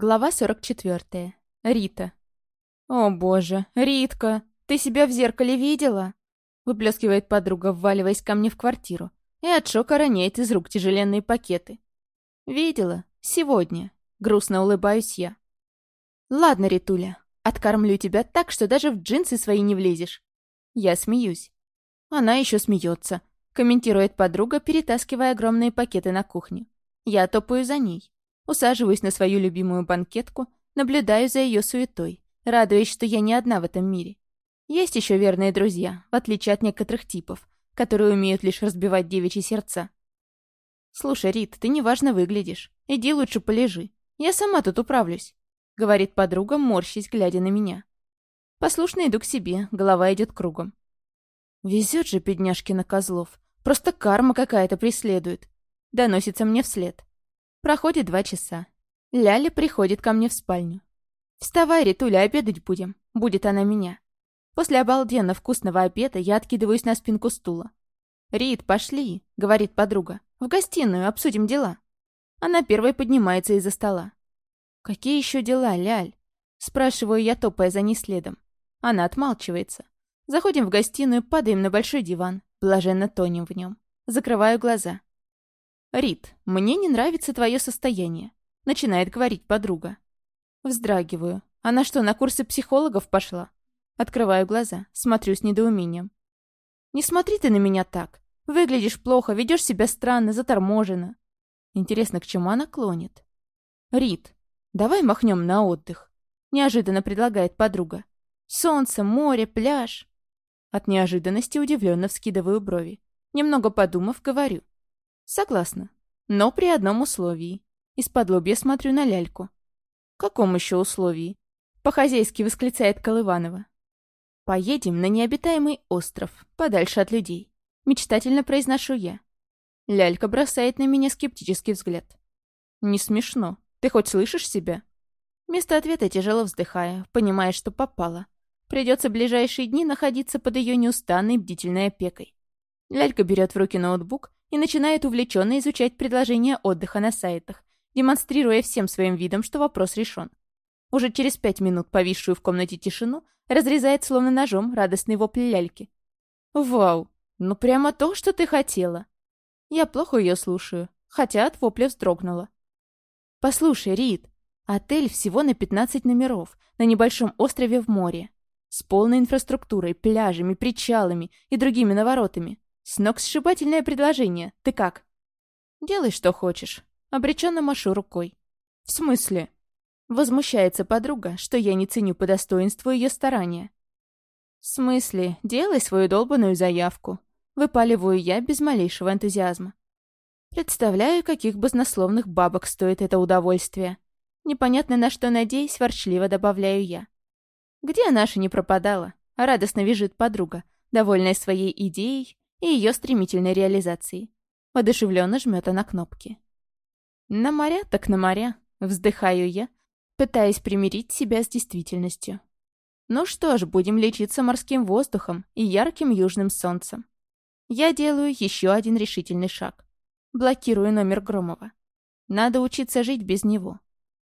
Глава 44. Рита. «О боже, Ритка, ты себя в зеркале видела?» Выплескивает подруга, вваливаясь ко мне в квартиру, и от шока роняет из рук тяжеленные пакеты. «Видела. Сегодня». Грустно улыбаюсь я. «Ладно, Ритуля, откормлю тебя так, что даже в джинсы свои не влезешь». Я смеюсь. Она еще смеется, комментирует подруга, перетаскивая огромные пакеты на кухню. Я топаю за ней. Усаживаюсь на свою любимую банкетку, наблюдаю за ее суетой, радуясь, что я не одна в этом мире. Есть еще верные друзья, в отличие от некоторых типов, которые умеют лишь разбивать девичьи сердца. «Слушай, Рит, ты неважно выглядишь. Иди лучше полежи. Я сама тут управлюсь», — говорит подруга, морщись, глядя на меня. Послушно иду к себе, голова идет кругом. Везет же бедняжкина Козлов. Просто карма какая-то преследует. Доносится мне вслед. Проходит два часа. Ляля приходит ко мне в спальню. «Вставай, Ритуля, обедать будем. Будет она меня». После обалденно вкусного обеда я откидываюсь на спинку стула. «Рит, пошли», — говорит подруга. «В гостиную, обсудим дела». Она первой поднимается из-за стола. «Какие еще дела, Ляль?» Спрашиваю я, топая за ней следом. Она отмалчивается. Заходим в гостиную, падаем на большой диван. Блаженно тонем в нем. Закрываю глаза. «Рит, мне не нравится твое состояние», — начинает говорить подруга. Вздрагиваю. Она что, на курсы психологов пошла? Открываю глаза, смотрю с недоумением. «Не смотри ты на меня так. Выглядишь плохо, ведешь себя странно, заторможенно». Интересно, к чему она клонит? «Рит, давай махнем на отдых», — неожиданно предлагает подруга. «Солнце, море, пляж». От неожиданности удивленно вскидываю брови. Немного подумав, говорю. Согласна. Но при одном условии. Из-под лобья смотрю на ляльку. Каком еще условии? По-хозяйски восклицает Колыванова. Поедем на необитаемый остров, подальше от людей. Мечтательно произношу я. Лялька бросает на меня скептический взгляд. Не смешно. Ты хоть слышишь себя? Вместо ответа тяжело вздыхая, понимая, что попала. Придется ближайшие дни находиться под ее неустанной бдительной опекой. Лялька берет в руки ноутбук и начинает увлеченно изучать предложения отдыха на сайтах, демонстрируя всем своим видом, что вопрос решен. Уже через пять минут повисшую в комнате тишину разрезает словно ножом радостный вопль ляльки. «Вау! Ну прямо то, что ты хотела!» Я плохо ее слушаю, хотя от вопля вздрогнула. «Послушай, Рид, отель всего на 15 номеров, на небольшом острове в море, с полной инфраструктурой, пляжами, причалами и другими наворотами. Сногсшибательное предложение. Ты как? Делай, что хочешь. Обреченно машу рукой. В смысле? Возмущается подруга, что я не ценю по достоинству ее старания. В смысле? Делай свою долбанную заявку. Выпаливаю я без малейшего энтузиазма. Представляю, каких баснословных бабок стоит это удовольствие. Непонятно на что надеясь, ворчливо добавляю я. Где наша не пропадала? Радостно вяжет подруга, довольная своей идеей и ее стремительной реализацией. Подушевленно жмет она кнопки. На моря так на моря, вздыхаю я, пытаясь примирить себя с действительностью. Ну что ж, будем лечиться морским воздухом и ярким южным солнцем. Я делаю еще один решительный шаг. Блокирую номер Громова. Надо учиться жить без него.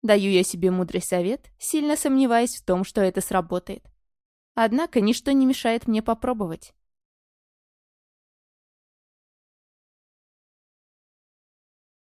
Даю я себе мудрый совет, сильно сомневаясь в том, что это сработает. Однако ничто не мешает мне попробовать.